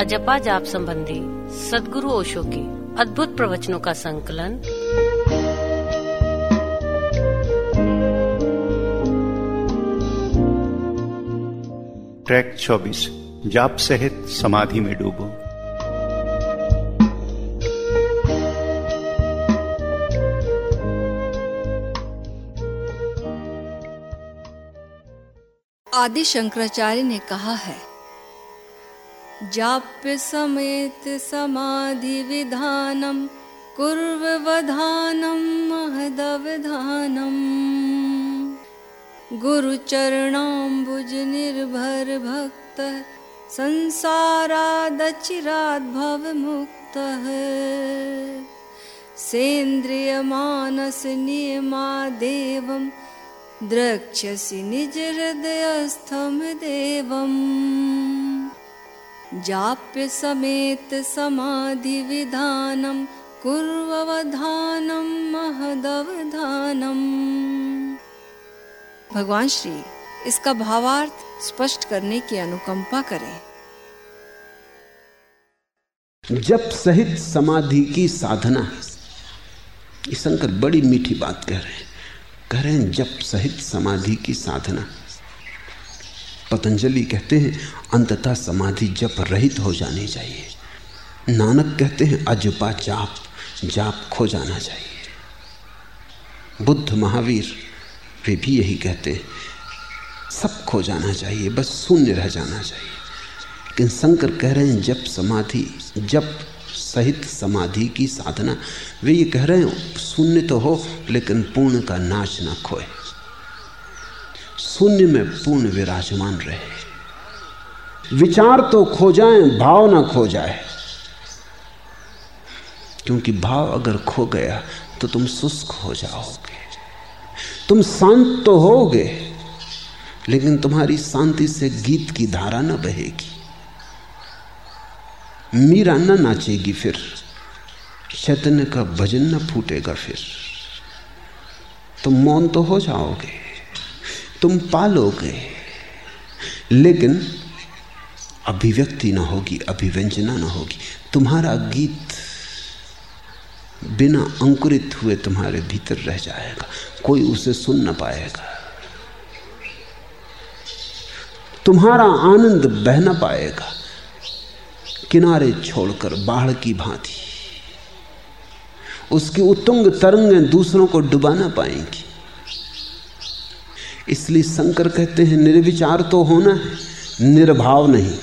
अजपा जाप संबंधी सदगुरु ओशो के अद्भुत प्रवचनों का संकलन। ट्रैक 24 जाप सहित समाधि में डूबो। आदि शंकराचार्य ने कहा है जाप्य समेत समाधिविधानं कूर्ववधानं महदवधानम् गुरुचरणाम्बुजनिर्भरभक्तः संसारादचिराद्भवमुक्तः। सेन्द्रियमानस नियमादेवं द्रक्षसि निज देवम्। जाप्य समेत समाधिविधानं कुर्ववधानं महदवधानम् भगवान श्री, इसका भावार्थ स्पष्ट करने की अनुकंपा करें। जब सहित समाधि की साधना शंकर बड़ी मीठी बात कह रहे हैं। कह रहे हैं जब सहित समाधि की साधना। पतंजलि कहते हैं, अंततः समाधि जप रहित हो जानी चाहिए। नानक कहते हैं, अजपा जाप जाप खो जाना चाहिए। बुद्ध महावीर वे भी यही कहते हैं, सब खो जाना चाहिए, बस शून्य रह जाना चाहिए। लेकिन शंकर कह रहे हैं जब समाधि जब सहित समाधि की साधना। वे ये कह रहे हैं, शून्य तो हो, लेकिन पूर्ण का नाच ना खोए। शून्य में पूर्ण विराजमान रहे। विचार तो खो जाए, भाव ना खो जाए। क्योंकि भाव अगर खो गया तो तुम शुष्क हो जाओगे। तुम शांत तो होगे, लेकिन तुम्हारी शांति से गीत की धारा न बहेगी। मीरा न नाचेगी फिर। चैतन्य का भजन न फूटेगा फिर। तुम मौन तो हो जाओगे। तुम पालोगे। लेकिन अभिव्यक्ति ना होगी, अभिव्यंजना ना होगी। तुम्हारा गीत बिना अंकुरित हुए तुम्हारे भीतर रह जाएगा। कोई उसे सुन ना पाएगा। तुम्हारा आनंद बह ना पाएगा। किनारे छोड़कर बाढ़ की भांति। उसकी उत्तुंग तरंगें दूसरों को डुबा ना पाएँगी। इसलिए शंकर कहते हैं, निर्विचार तो होना है, निर्भाव नहीं।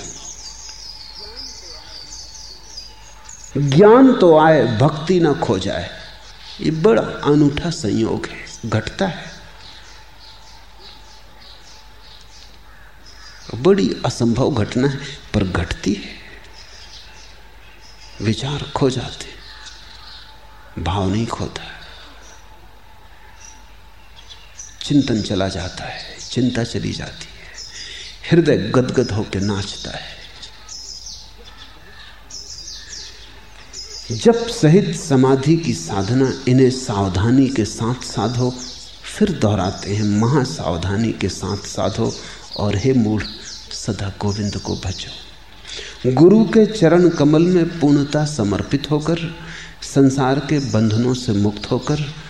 ज्ञान तो आए, भक्ति ना खो जाए। ये बड़ा अनूठा संयोग है, घटता है। बड़ी असंभव घटना है, पर घटती है। विचार खो जाते भाव नहीं खोता। चिंतन चला जाता है, चिंता चली जाती है। हृदय गदगद होकर नाचता है। जब सहित समाधि की साधना इन्हें सावधानी के साथ साधो फिर दोहराते हैं, महासावधानी के साथ साधो और हे मूढ़, सदा गोविंद को भजो। गुरु के चरण कमल में पूर्णता समर्पित होकर, संसार के बंधनों से मुक्त होकर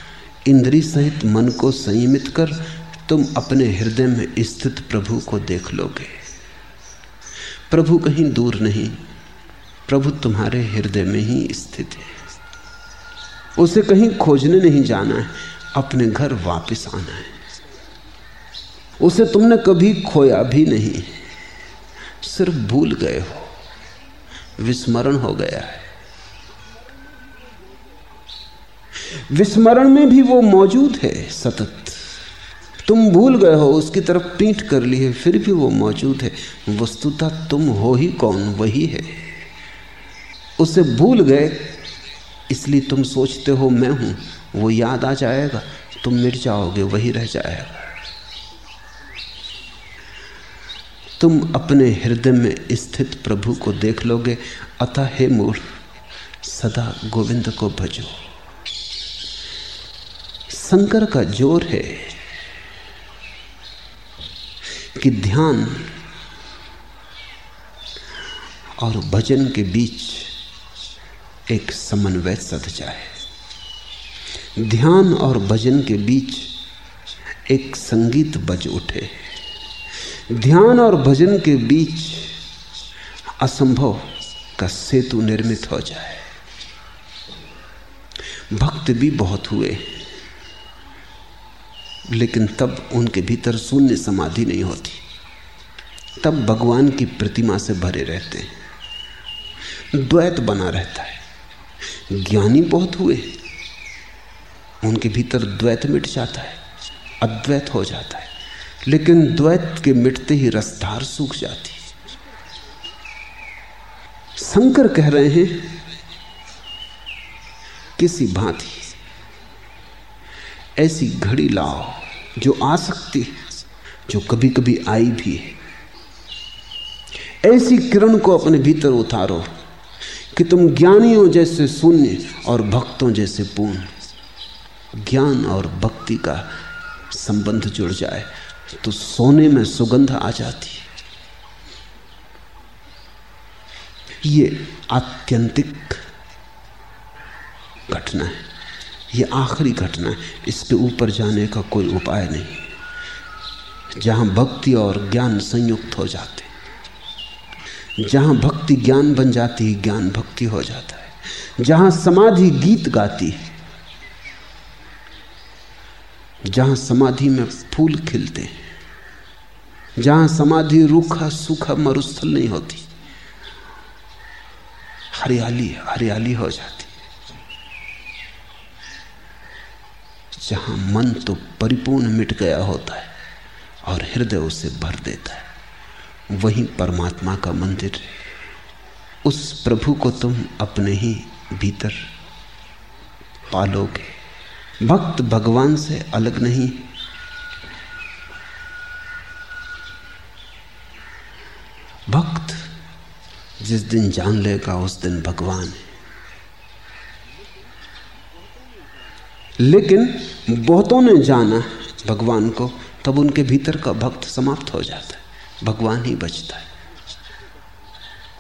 इंद्री सहित मन को संयमित कर तुम अपने हृदय में स्थित प्रभु को देख लोगे। प्रभु कहीं दूर नहीं, प्रभु तुम्हारे हृदय में ही स्थित है। उसे कहीं खोजने नहीं जाना है, अपने घर वापस आना है। उसे तुमने कभी खोया भी नहीं, सिर्फ़ भूल गए हो, विस्मरण हो गया है। विस्मरण में भी वो मौजूद है, सतत। तुम भूल गए हो, उसकी तरफ़ पीठ कर ली है, फिर भी वो मौजूद है। वस्तुतः तुम हो ही कौन, वही है। उसे भूल गए, इसलिए तुम सोचते हो, मैं हूँ। वो याद आ जाएगा, तुम मिट जाओगे, वही रह जाएगा। तुम अपने हृदय में स्थित प्रभु को देख लोगे। अतः हे मूर्ख, सदा गोविंद को भजो। शंकर का ज़ोर है कि ध्यान और भजन के बीच एक समन्वय सद जाए। ध्यान और भजन के बीच एक संगीत बज उठे। ध्यान और भजन के बीच असंभव का सेतु निर्मित हो जाए। भक्त भी बहुत हुए। लेकिन तब उनके भीतर शून्य समाधि नहीं होती। तब भगवान की प्रतिमा से भरे रहते हैं। द्वैत बना रहता है। ज्ञानी बहुत हुए उनके भीतर द्वैत मिट जाता है, अद्वैत हो जाता है। लेकिन द्वैत के मिटते ही रसधार सूख जाती शंकर कह रहे हैं, किसी भांति ऐसी घड़ी लाओ जो आ सकती है, जो कभी कभी आई भी है। ऐसी किरण को अपने भीतर उतारो कि तुम ज्ञानियों जैसे शून्य और भक्तों जैसे पूर्ण। ज्ञान और भक्ति का संबंध जुड़ जाए तो सोने में सुगंध आ जाती है। ये आत्यंतिक घटना है। ये आखिरी घटना है। इसके ऊपर जाने का कोई उपाय नहीं। जहाँ भक्ति और ज्ञान संयुक्त हो जाते जहाँ भक्ति ज्ञान बन जाती है, ज्ञान भक्ति हो जाता है। जहाँ समाधि गीत गाती है, जहाँ समाधि में फूल खिलते हैं, जहाँ समाधि रूखा सूखा मरुस्थल नहीं होती, हरियाली हरियाली हो जाती। जहाँ मन तो परिपूर्ण मिट गया होता है और हृदय उसे भर देता है। वही परमात्मा का मंदिर है। उस प्रभु को तुम अपने ही भीतर पालोगे। भक्त भगवान से अलग नहीं भक्त जिस दिन जान लेगा, उस दिन भगवान है। लेकिन बहुतों ने जाना भगवान को, तब उनके भीतर का भक्त समाप्त हो जाता है। भगवान ही बचता है।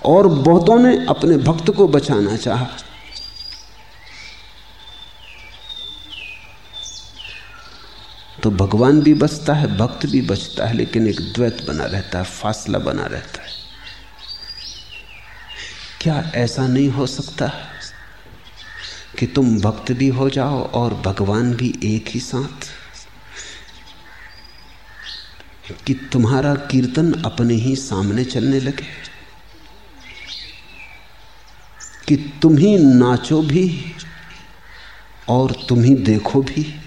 और बहुतों ने अपने भक्त को बचाना चाहा। तो भगवान भी बचता है, भक्त भी बचता है, लेकिन एक द्वैत बना रहता है, फासला बना रहता है। क्या ऐसा नहीं हो सकता? कि तुम भक्त भी हो जाओ और भगवान भी एक ही साथ। कि तुम्हारा कीर्तन अपने ही सामने चलने लगे। कि तुम ही नाचो भी और तुम ही देखो भी।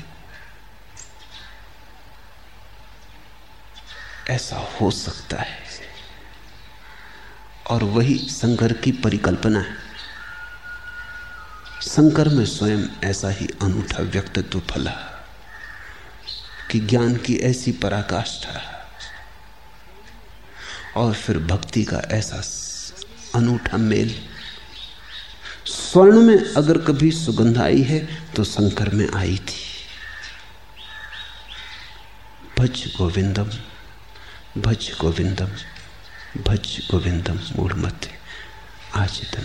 ऐसा हो सकता है। और वही शंकर की परिकल्पना है। शंकर में स्वयं ऐसा ही अनूठा व्यक्तित्व फला कि ज्ञान की ऐसी पराकाष्ठा और फिर भक्ति का ऐसा अनूठा मेल। स्वर्ण में अगर कभी सुगंध आई है तो शंकर में आई थी। भज गोविंदम भज गोविंदम भज गोविंदम, मूढ़ मध्य आज इतना।